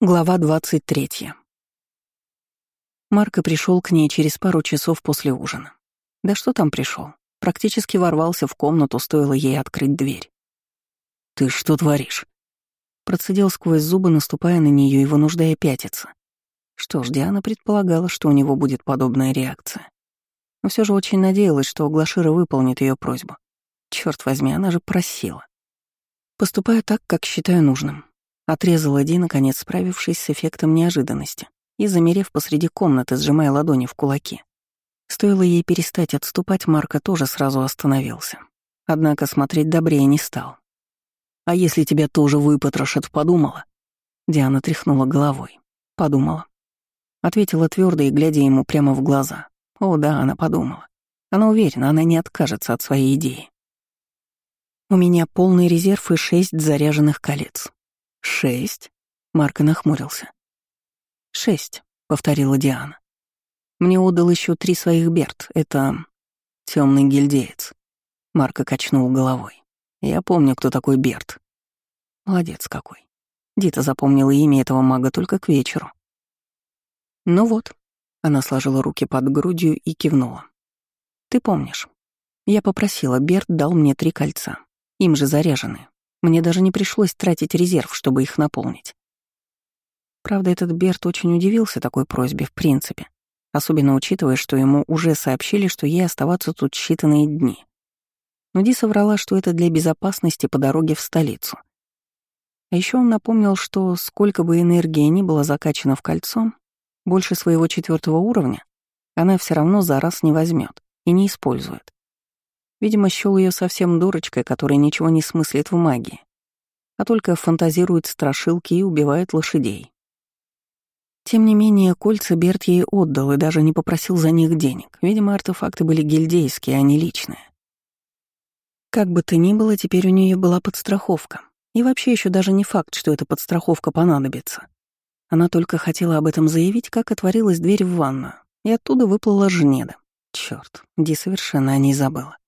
Глава 23. Марко пришел к ней через пару часов после ужина. Да что там пришел? Практически ворвался в комнату, стоило ей открыть дверь. «Ты что творишь?» Процедил сквозь зубы, наступая на нее и вынуждая пятиться. Что ж, Диана предполагала, что у него будет подобная реакция. Но все же очень надеялась, что Глашира выполнит ее просьбу. Черт возьми, она же просила. Поступаю так, как считаю нужным. Отрезала Ди, наконец справившись с эффектом неожиданности и замерев посреди комнаты, сжимая ладони в кулаки. Стоило ей перестать отступать, Марка тоже сразу остановился. Однако смотреть добрее не стал. «А если тебя тоже выпотрошат, подумала?» Диана тряхнула головой. «Подумала». Ответила твердо и глядя ему прямо в глаза. О, да, она подумала. Она уверена, она не откажется от своей идеи. У меня полный резерв и шесть заряженных колец. «Шесть?» — Марко нахмурился. «Шесть», — повторила Диана. «Мне отдал еще три своих Берт. Это темный гильдеец». Марко качнул головой. «Я помню, кто такой Берт». «Молодец какой». Дита запомнила имя этого мага только к вечеру. «Ну вот», — она сложила руки под грудью и кивнула. «Ты помнишь. Я попросила, Берт дал мне три кольца. Им же заряжены. Мне даже не пришлось тратить резерв, чтобы их наполнить. Правда, этот Берт очень удивился такой просьбе в принципе, особенно учитывая, что ему уже сообщили, что ей оставаться тут считанные дни. Но Ди соврала, что это для безопасности по дороге в столицу. А еще он напомнил, что сколько бы энергии ни было закачано в кольцо, больше своего четвертого уровня она все равно за раз не возьмет и не использует. Видимо, счёл ее совсем дурочкой, которая ничего не смыслит в магии, а только фантазирует страшилки и убивает лошадей. Тем не менее, кольца Берт ей отдал и даже не попросил за них денег. Видимо, артефакты были гильдейские, а не личные. Как бы то ни было, теперь у нее была подстраховка. И вообще еще даже не факт, что эта подстраховка понадобится. Она только хотела об этом заявить, как отворилась дверь в ванную, и оттуда выплыла Жнеда. Черт, Ди совершенно о ней забыла.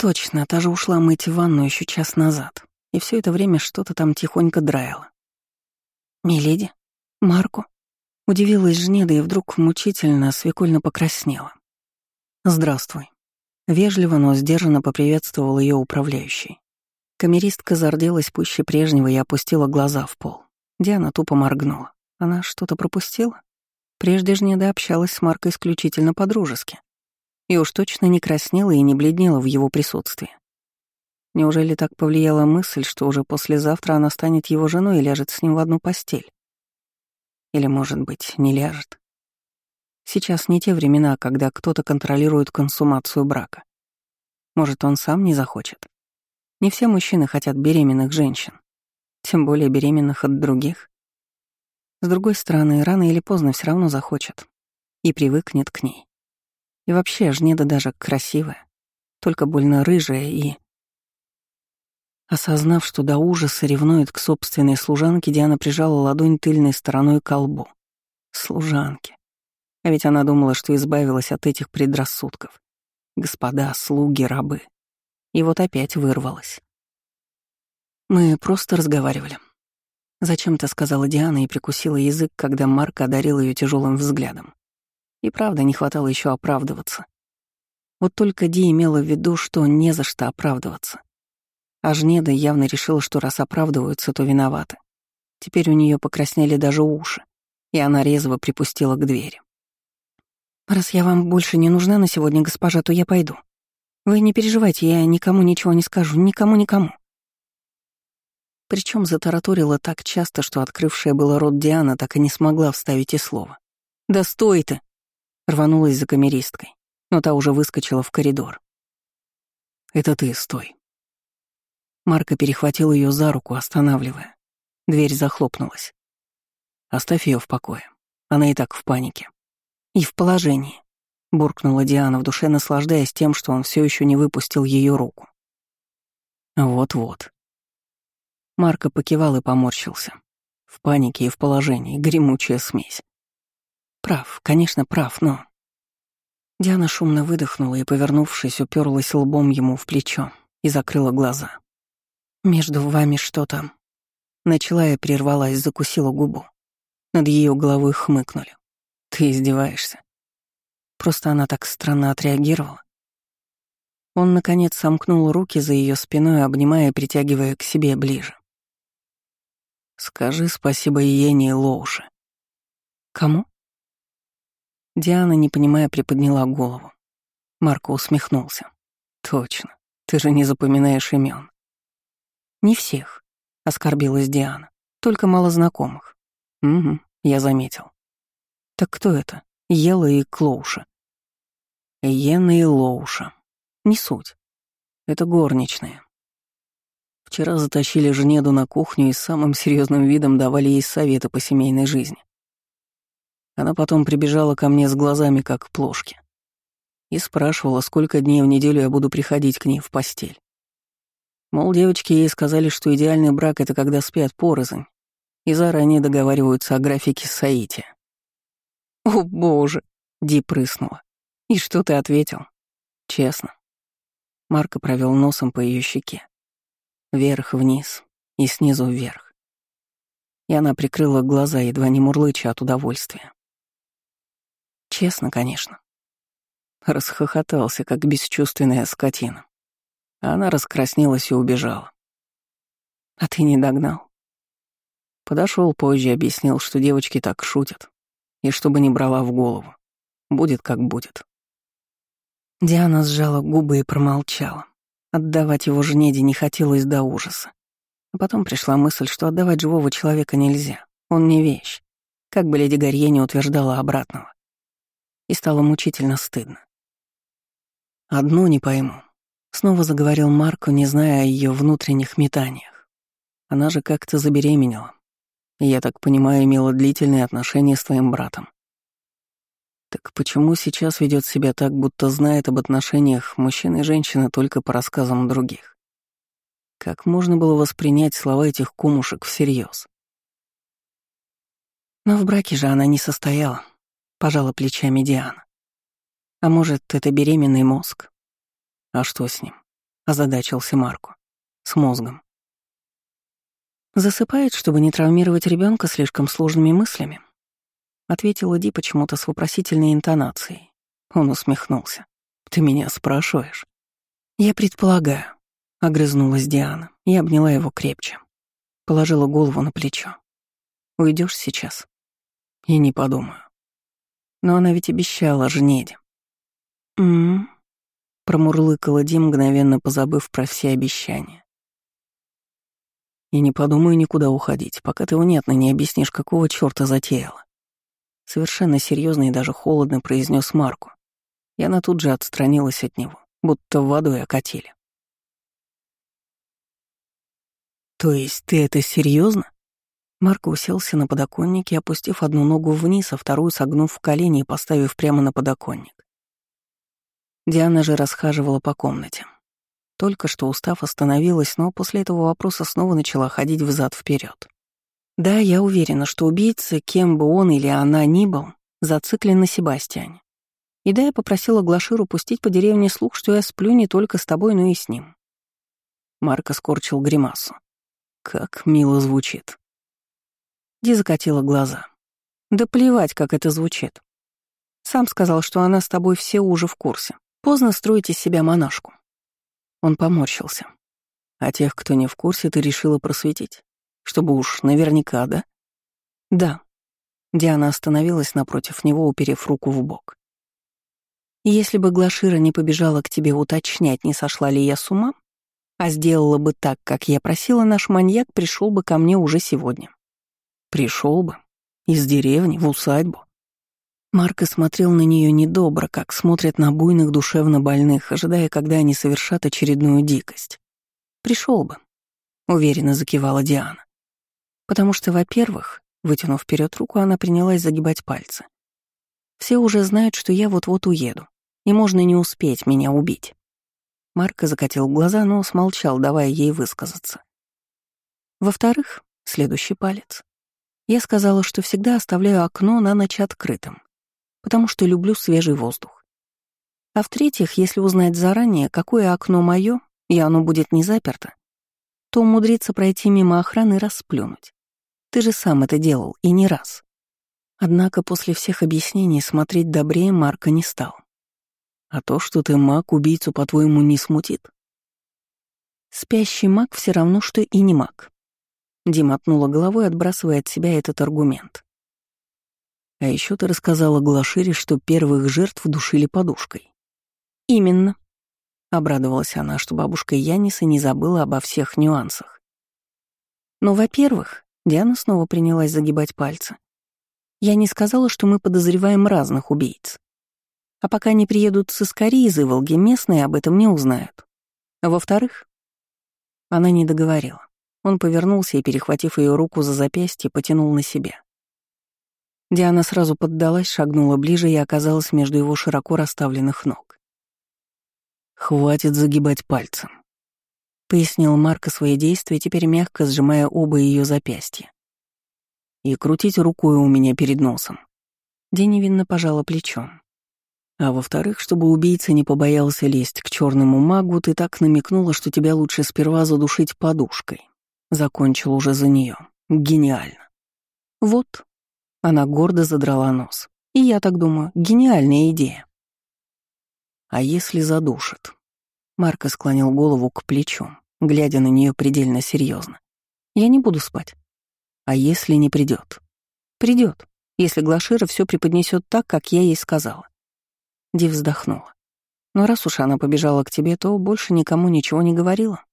Точно, та же ушла мыть ванну еще час назад, и все это время что-то там тихонько драила. «Миледи? Марку?» Удивилась Жнеда и вдруг мучительно, свекольно покраснела. «Здравствуй». Вежливо, но сдержанно поприветствовал ее управляющий. Камеристка зарделась пуще прежнего и опустила глаза в пол. Диана тупо моргнула. Она что-то пропустила? Прежде Жнеда общалась с Маркой исключительно по-дружески и уж точно не краснела и не бледнела в его присутствии. Неужели так повлияла мысль, что уже послезавтра она станет его женой и ляжет с ним в одну постель? Или, может быть, не ляжет? Сейчас не те времена, когда кто-то контролирует консумацию брака. Может, он сам не захочет? Не все мужчины хотят беременных женщин, тем более беременных от других. С другой стороны, рано или поздно все равно захочет и привыкнет к ней. И вообще, Жнеда даже красивая, только больно рыжая и... Осознав, что до ужаса ревнует к собственной служанке, Диана прижала ладонь тыльной стороной к колбу. Служанки. А ведь она думала, что избавилась от этих предрассудков. Господа, слуги, рабы. И вот опять вырвалась. Мы просто разговаривали. Зачем-то сказала Диана и прикусила язык, когда Марк одарил ее тяжелым взглядом. И правда, не хватало еще оправдываться. Вот только Ди имела в виду, что не за что оправдываться. А Жнеда явно решила, что раз оправдываются, то виноваты. Теперь у нее покраснели даже уши, и она резво припустила к двери. «Раз я вам больше не нужна на сегодня, госпожа, то я пойду. Вы не переживайте, я никому ничего не скажу, никому-никому». Причем затараторила так часто, что открывшая было рот Диана так и не смогла вставить и слова. «Да стой ты!» Рванулась за камеристкой, но та уже выскочила в коридор. «Это ты, стой». Марко перехватил ее за руку, останавливая. Дверь захлопнулась. «Оставь ее в покое. Она и так в панике». «И в положении», — буркнула Диана в душе, наслаждаясь тем, что он все еще не выпустил ее руку. «Вот-вот». Марко покивал и поморщился. В панике и в положении, гремучая смесь. Прав, конечно, прав, но... Диана шумно выдохнула и, повернувшись, уперлась лбом ему в плечо и закрыла глаза. «Между вами что-то...» Начала я прервалась, закусила губу. Над ее головой хмыкнули. Ты издеваешься. Просто она так странно отреагировала. Он, наконец, сомкнул руки за ее спиной, обнимая и притягивая к себе ближе. «Скажи спасибо Иене и Лоуше». «Кому?» Диана, не понимая, приподняла голову. Марко усмехнулся. «Точно. Ты же не запоминаешь имен. «Не всех», — оскорбилась Диана. «Только мало знакомых». «Угу, я заметил». «Так кто это? Ела и Клоуша?» «Йена и Лоуша. Не суть. Это горничные. Вчера затащили Жнеду на кухню и с самым серьезным видом давали ей советы по семейной жизни. Она потом прибежала ко мне с глазами, как к плошке. И спрашивала, сколько дней в неделю я буду приходить к ней в постель. Мол, девочки ей сказали, что идеальный брак — это когда спят порознь, и заранее договариваются о графике Саити. «О, боже!» — Ди прыснула. «И что ты ответил?» «Честно. Марко провел носом по ее щеке. Вверх-вниз и снизу вверх. И она прикрыла глаза, едва не мурлыча от удовольствия. Честно, конечно. Расхохотался, как бесчувственная скотина. Она раскраснелась и убежала. А ты не догнал? Подошел позже, объяснил, что девочки так шутят. И чтобы не брала в голову. Будет как будет. Диана сжала губы и промолчала. Отдавать его жнеде не хотелось до ужаса. А потом пришла мысль, что отдавать живого человека нельзя. Он не вещь. Как бы леди Гарье не утверждала обратного. И стало мучительно стыдно. «Одно не пойму», — снова заговорил Марко, не зная о ее внутренних метаниях. «Она же как-то забеременела. Я так понимаю, имела длительные отношения с твоим братом. Так почему сейчас ведет себя так, будто знает об отношениях мужчины и женщины только по рассказам других? Как можно было воспринять слова этих кумушек всерьез? Но в браке же она не состояла, пожала плечами Диана. А может, это беременный мозг? А что с ним? Озадачился Марку. С мозгом. Засыпает, чтобы не травмировать ребенка слишком сложными мыслями ответила Ди почему-то с вопросительной интонацией. Он усмехнулся. «Ты меня спрашиваешь?» «Я предполагаю», — огрызнулась Диана и обняла его крепче. Положила голову на плечо. Уйдешь сейчас?» «И не подумаю». «Но она ведь обещала жнеде». «М-м-м», промурлыкала Ди, мгновенно позабыв про все обещания. «И не подумаю никуда уходить, пока ты внятно не объяснишь, какого чёрта затеяла. Совершенно серьезно и даже холодно произнес Марку. И она тут же отстранилась от него, будто водой окатили. «То есть ты это серьезно? Марко уселся на подоконнике, опустив одну ногу вниз, а вторую согнув в колени и поставив прямо на подоконник. Диана же расхаживала по комнате. Только что устав остановилась, но после этого вопроса снова начала ходить взад вперед. Да, я уверена, что убийца, кем бы он или она ни был, зациклен на Себастьяне. И да, я попросила Глаширу пустить по деревне слух, что я сплю не только с тобой, но и с ним. Марко скорчил гримасу. Как мило звучит. Ди закатила глаза. Да плевать, как это звучит. Сам сказал, что она с тобой все уже в курсе. Поздно строить из себя монашку. Он поморщился. А тех, кто не в курсе, ты решила просветить. Чтобы уж наверняка, да? Да. Диана остановилась напротив него, уперев руку в бок. Если бы Глашира не побежала к тебе уточнять, не сошла ли я с ума, а сделала бы так, как я просила, наш маньяк пришел бы ко мне уже сегодня. Пришел бы. Из деревни, в усадьбу. Марко смотрел на нее недобро, как смотрят на буйных душевно больных, ожидая, когда они совершат очередную дикость. Пришел бы, уверенно закивала Диана. Потому что, во-первых, вытянув вперед руку, она принялась загибать пальцы. Все уже знают, что я вот-вот уеду, и можно не успеть меня убить. Марко закатил глаза, но смолчал, давая ей высказаться. Во-вторых, следующий палец. Я сказала, что всегда оставляю окно на ночь открытым, потому что люблю свежий воздух. А в-третьих, если узнать заранее, какое окно мое, и оно будет не заперто, то умудриться пройти мимо охраны расплюнуть. Ты же сам это делал, и не раз. Однако после всех объяснений смотреть добрее Марка не стал. А то, что ты маг, убийцу, по-твоему, не смутит? Спящий маг все равно, что и не маг. Дима отнула головой, отбрасывая от себя этот аргумент. А еще ты рассказала Глашире, что первых жертв душили подушкой. Именно. Обрадовалась она, что бабушка Яниса не забыла обо всех нюансах. Но, во-первых, Диана снова принялась загибать пальцы. Я не сказала, что мы подозреваем разных убийц. А пока не приедут сыскари из Иволги, местные об этом не узнают. А во-вторых, она не договорила. Он повернулся и, перехватив ее руку за запястье, потянул на себя. Диана сразу поддалась, шагнула ближе и оказалась между его широко расставленных ног. «Хватит загибать пальцем», — пояснил Марко свои действия, теперь мягко сжимая оба ее запястья. «И крутить рукой у меня перед носом». День невинно пожала плечом. А во-вторых, чтобы убийца не побоялся лезть к черному магу, ты так намекнула, что тебя лучше сперва задушить подушкой. Закончил уже за нее. Гениально. Вот. Она гордо задрала нос. И я так думаю, гениальная идея. А если задушит? Марко склонил голову к плечу, глядя на нее предельно серьезно. Я не буду спать. А если не придет? Придет, если Глашира все преподнесет так, как я ей сказала. Ди вздохнула. Но раз уж она побежала к тебе, то больше никому ничего не говорила.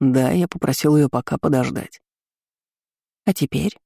Да, я попросил ее пока подождать. А теперь?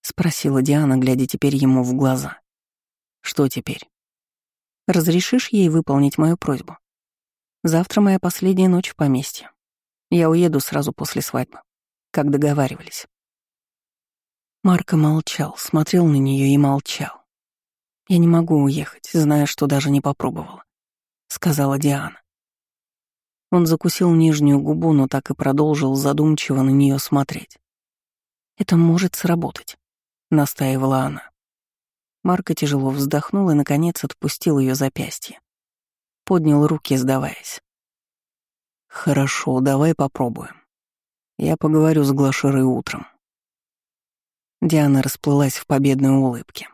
Спросила Диана, глядя теперь ему в глаза. Что теперь? Разрешишь ей выполнить мою просьбу? Завтра моя последняя ночь в поместье. Я уеду сразу после свадьбы, как договаривались. Марко молчал, смотрел на нее и молчал. «Я не могу уехать, зная, что даже не попробовала», — сказала Диана. Он закусил нижнюю губу, но так и продолжил задумчиво на нее смотреть. «Это может сработать», — настаивала она. Марко тяжело вздохнул и, наконец, отпустил ее запястье. Поднял руки, сдаваясь. «Хорошо, давай попробуем. Я поговорю с Глашерой утром». Диана расплылась в победной улыбке.